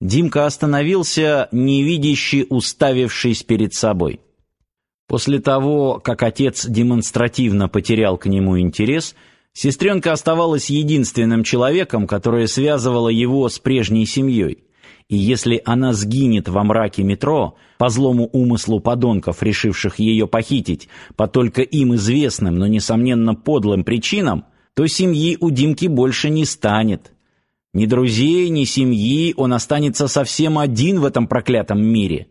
Димка остановился, невидящий, уставившись перед собой. После того, как отец демонстративно потерял к нему интерес, сестренка оставалась единственным человеком, которое связывало его с прежней семьей. И если она сгинет во мраке метро, по злому умыслу подонков, решивших ее похитить, по только им известным, но, несомненно, подлым причинам, то семьи у Димки больше не станет. Ни друзей, ни семьи, он останется совсем один в этом проклятом мире.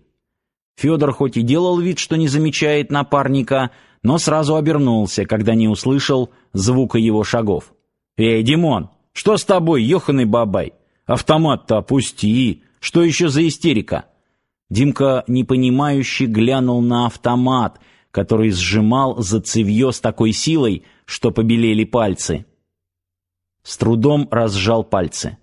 Федор хоть и делал вид, что не замечает напарника, но сразу обернулся, когда не услышал звука его шагов. «Эй, Димон, что с тобой, ёханый бабай? Автомат-то опусти! Что еще за истерика?» Димка непонимающе глянул на автомат, который сжимал за цевьё с такой силой, что побелели пальцы. С трудом разжал пальцы.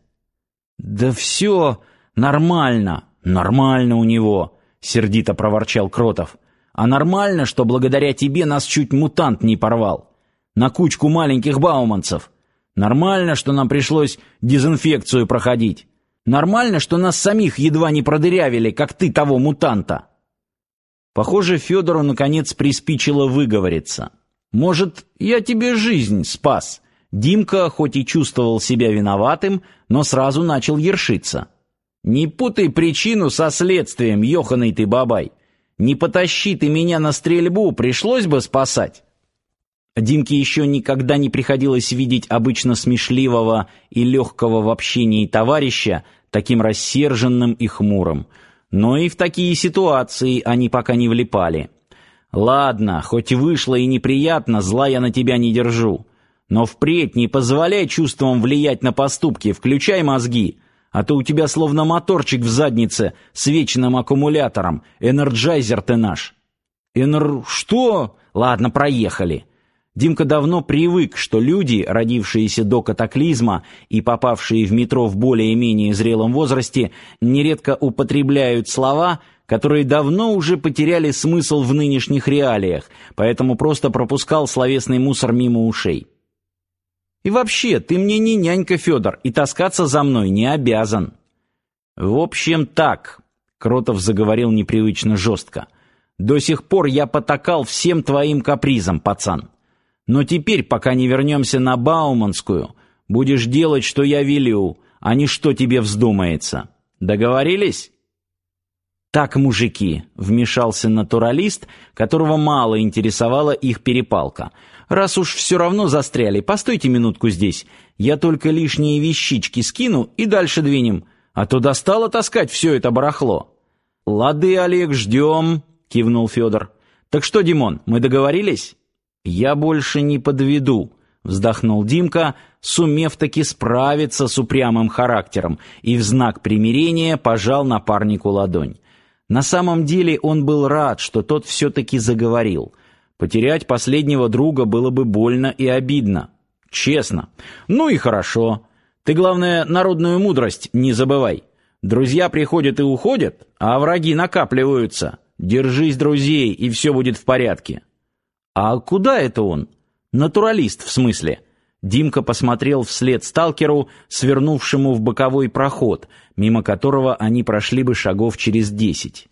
«Да все нормально, нормально у него», — сердито проворчал Кротов. «А нормально, что благодаря тебе нас чуть мутант не порвал. На кучку маленьких бауманцев. Нормально, что нам пришлось дезинфекцию проходить. Нормально, что нас самих едва не продырявили, как ты того мутанта». Похоже, Федору наконец приспичило выговориться. «Может, я тебе жизнь спас?» Димка хоть и чувствовал себя виноватым, но сразу начал ершиться. «Не путай причину со следствием, ёханый ты бабай! Не потащи ты меня на стрельбу, пришлось бы спасать!» Димке еще никогда не приходилось видеть обычно смешливого и легкого в общении товарища, таким рассерженным и хмурым. Но и в такие ситуации они пока не влипали. «Ладно, хоть вышло и неприятно, зла я на тебя не держу. Но впредь не позволяй чувствам влиять на поступки, включай мозги, а то у тебя словно моторчик в заднице с вечным аккумулятором. Энерджайзер ты наш. Энер... что? Ладно, проехали. Димка давно привык, что люди, родившиеся до катаклизма и попавшие в метро в более-менее зрелом возрасте, нередко употребляют слова, которые давно уже потеряли смысл в нынешних реалиях, поэтому просто пропускал словесный мусор мимо ушей. И вообще, ты мне не нянька, Федор, и таскаться за мной не обязан. В общем, так, Кротов заговорил непривычно жестко. До сих пор я потакал всем твоим капризам, пацан. Но теперь, пока не вернемся на Бауманскую, будешь делать, что я велю, а не что тебе вздумается. Договорились? Так, мужики, вмешался натуралист, которого мало интересовала их перепалка. Раз уж все равно застряли, постойте минутку здесь. Я только лишние вещички скину и дальше двинем, а то достало таскать все это барахло. Лады, Олег, ждем, кивнул Федор. Так что, Димон, мы договорились? Я больше не подведу, вздохнул Димка, сумев таки справиться с упрямым характером, и в знак примирения пожал напарнику ладонь. На самом деле он был рад, что тот все таки заговорил. Потерять последнего друга было бы больно и обидно. Честно. Ну и хорошо. Ты, главное, народную мудрость не забывай. Друзья приходят и уходят, а враги накапливаются. Держись друзей, и все будет в порядке. А куда это он? Натуралист, в смысле. Димка посмотрел вслед сталкеру, свернувшему в боковой проход, мимо которого они прошли бы шагов через десять.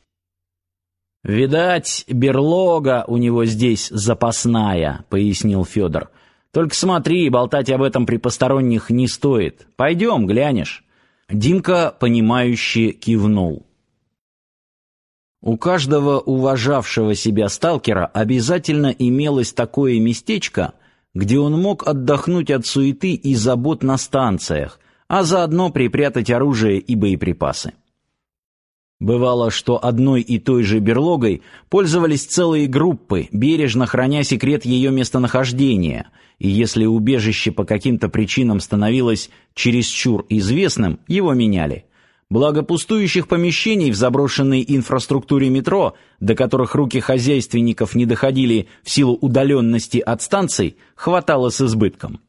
Видать, берлога у него здесь запасная, пояснил Федор. Только смотри, болтать об этом при посторонних не стоит. Пойдем, глянешь. Димка понимающе кивнул. У каждого уважавшего себя сталкера обязательно имелось такое местечко, где он мог отдохнуть от суеты и забот на станциях, а заодно припрятать оружие и боеприпасы. Бывало, что одной и той же берлогой пользовались целые группы, бережно храня секрет ее местонахождения, и если убежище по каким-то причинам становилось чересчур известным, его меняли. Благо пустующих помещений в заброшенной инфраструктуре метро, до которых руки хозяйственников не доходили в силу удаленности от станций, хватало с избытком.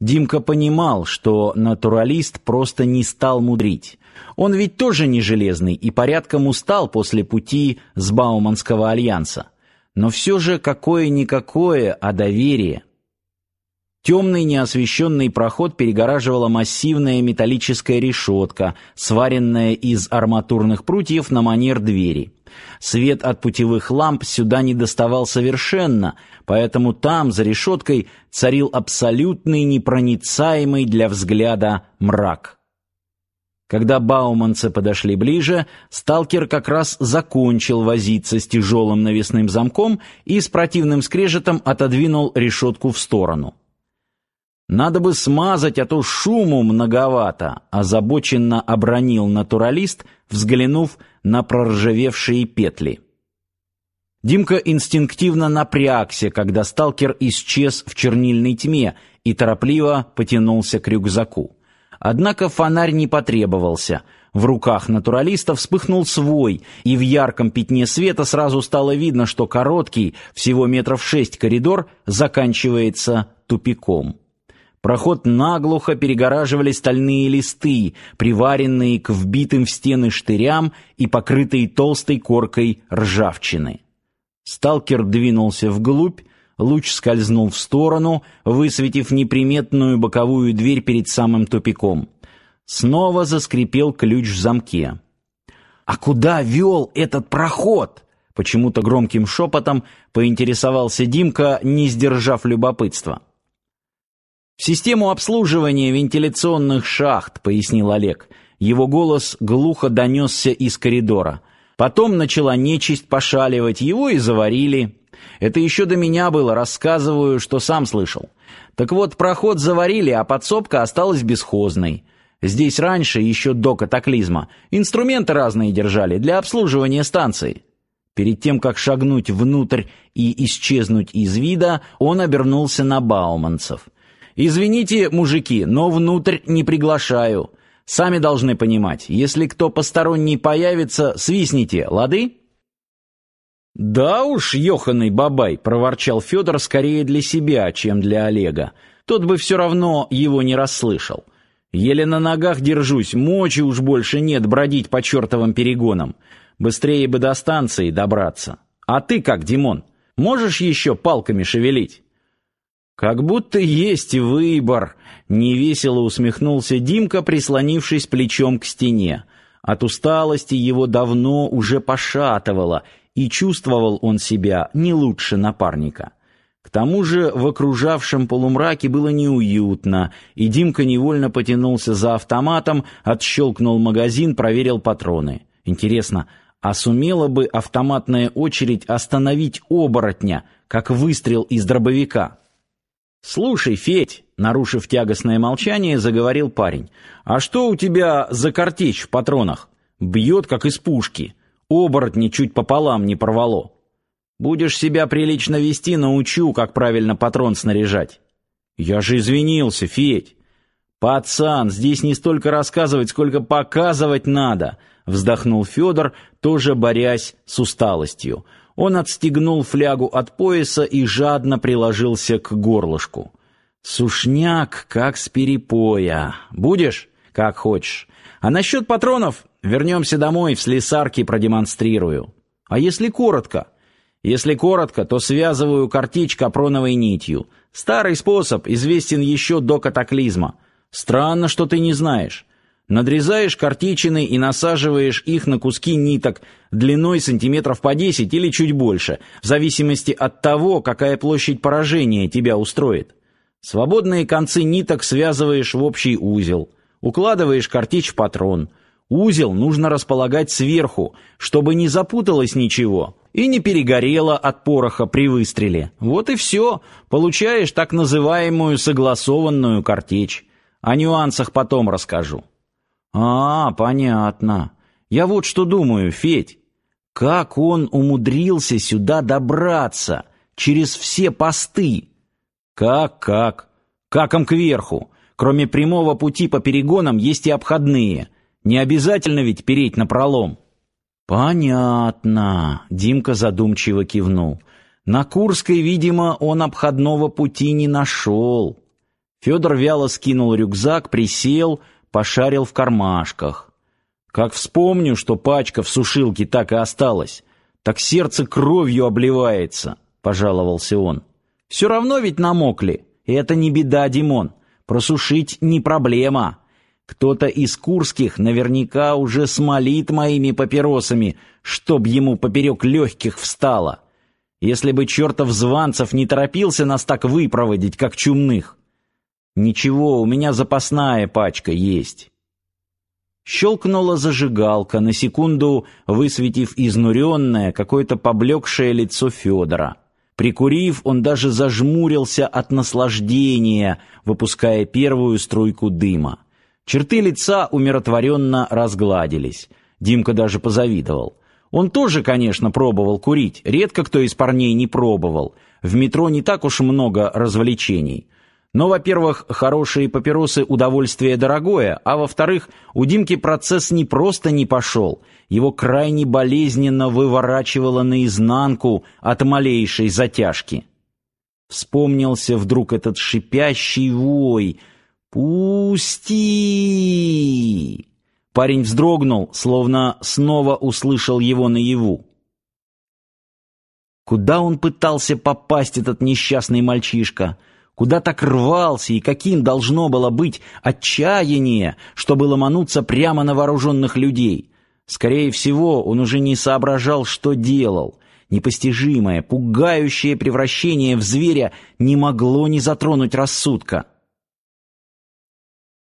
Димка понимал, что натуралист просто не стал мудрить. Он ведь тоже не железный и порядком устал после пути с Бауманского альянса. Но все же какое-никакое, а доверие. Темный неосвещенный проход перегораживала массивная металлическая решетка, сваренная из арматурных прутьев на манер двери. Свет от путевых ламп сюда не доставал совершенно, поэтому там, за решеткой, царил абсолютный непроницаемый для взгляда мрак. Когда бауманцы подошли ближе, сталкер как раз закончил возиться с тяжелым навесным замком и с противным скрежетом отодвинул решетку в сторону. Надо бы смазать, а то шуму многовато, озабоченно обронил натуралист, взглянув на проржавевшие петли. Димка инстинктивно напрягся, когда сталкер исчез в чернильной тьме и торопливо потянулся к рюкзаку. Однако фонарь не потребовался. В руках натуралиста вспыхнул свой, и в ярком пятне света сразу стало видно, что короткий, всего метров шесть коридор, заканчивается тупиком. Проход наглухо перегораживали стальные листы, приваренные к вбитым в стены штырям и покрытые толстой коркой ржавчины. Сталкер двинулся вглубь, луч скользнул в сторону, высветив неприметную боковую дверь перед самым тупиком. Снова заскрипел ключ в замке. «А куда вел этот проход?» Почему-то громким шепотом поинтересовался Димка, не сдержав любопытства. «В систему обслуживания вентиляционных шахт», — пояснил Олег. Его голос глухо донесся из коридора. Потом начала нечисть пошаливать, его и заварили. Это еще до меня было, рассказываю, что сам слышал. Так вот, проход заварили, а подсобка осталась бесхозной. Здесь раньше, еще до катаклизма, инструменты разные держали для обслуживания станции. Перед тем, как шагнуть внутрь и исчезнуть из вида, он обернулся на Бауманцев — Извините, мужики, но внутрь не приглашаю. Сами должны понимать, если кто посторонний появится, свистните, лады? Да уж, ёханый бабай, проворчал Федор скорее для себя, чем для Олега. Тот бы все равно его не расслышал. Еле на ногах держусь, мочи уж больше нет бродить по чертовым перегонам. Быстрее бы до станции добраться. А ты как, Димон, можешь еще палками шевелить? Как будто есть выбор, невесело усмехнулся Димка, прислонившись плечом к стене. От усталости его давно уже пошатывало, и чувствовал он себя не лучше напарника. К тому же в окружавшем полумраке было неуютно, и Димка невольно потянулся за автоматом, отщелкнул магазин, проверил патроны. Интересно, а сумела бы автоматная очередь остановить оборотня, как выстрел из дробовика? «Слушай, Федь», — нарушив тягостное молчание, заговорил парень, «а что у тебя за картечь в патронах? Бьет, как из пушки. Оборотни чуть пополам не порвало. Будешь себя прилично вести, научу, как правильно патрон снаряжать». «Я же извинился, Федь». «Пацан, здесь не столько рассказывать, сколько показывать надо», — вздохнул Федор, тоже борясь с усталостью. Он отстегнул флягу от пояса и жадно приложился к горлышку. Сушняк, как с перепоя. Будешь? Как хочешь. А насчет патронов вернемся домой, в слесарке продемонстрирую. А если коротко? Если коротко, то связываю картечь капроновой нитью. Старый способ, известен еще до катаклизма. Странно, что ты не знаешь. Надрезаешь картечины и насаживаешь их на куски ниток длиной сантиметров по 10 или чуть больше, в зависимости от того, какая площадь поражения тебя устроит. Свободные концы ниток связываешь в общий узел. Укладываешь картечь в патрон. Узел нужно располагать сверху, чтобы не запуталось ничего и не перегорело от пороха при выстреле. Вот и все. Получаешь так называемую согласованную картечь. О нюансах потом расскажу. А, понятно. Я вот что думаю, Федь. Как он умудрился сюда добраться через все посты? Как, как? Каком кверху? Кроме прямого пути по перегонам есть и обходные. Не обязательно ведь переть на пролом. Понятно, Димка задумчиво кивнул. На Курской, видимо, он обходного пути не нашел. Федор вяло скинул рюкзак, присел, пошарил в кармашках. Как вспомню, что пачка в сушилке так и осталась, так сердце кровью обливается, пожаловался он. Все равно ведь намокли, Это не беда, Димон. Просушить не проблема. Кто-то из курских наверняка уже смолит моими папиросами, чтоб ему поперек легких встало. Если бы чертов Званцев не торопился нас так выпроводить, как чумных. Ничего, у меня запасная пачка есть. Щелкнула зажигалка, на секунду высветив изнуренное, какое-то поблекшее лицо Федора. Прикурив, он даже зажмурился от наслаждения, выпуская первую струйку дыма. Черты лица умиротворенно разгладились. Димка даже позавидовал. Он тоже, конечно, пробовал курить. Редко кто из парней не пробовал. В метро не так уж много развлечений. Но, во-первых, хорошие папиросы удовольствие дорогое, а во-вторых, у Димки процесс не просто не пошел, его крайне болезненно выворачивало наизнанку от малейшей затяжки. Вспомнился вдруг этот шипящий вой «Пусти!» Парень вздрогнул, словно снова услышал его наяву. Куда он пытался попасть, этот несчастный мальчишка? Куда так рвался и каким должно было быть отчаяние, чтобы ломануться прямо на вооруженных людей? Скорее всего, он уже не соображал, что делал. Непостижимое, пугающее превращение в зверя не могло не затронуть рассудка.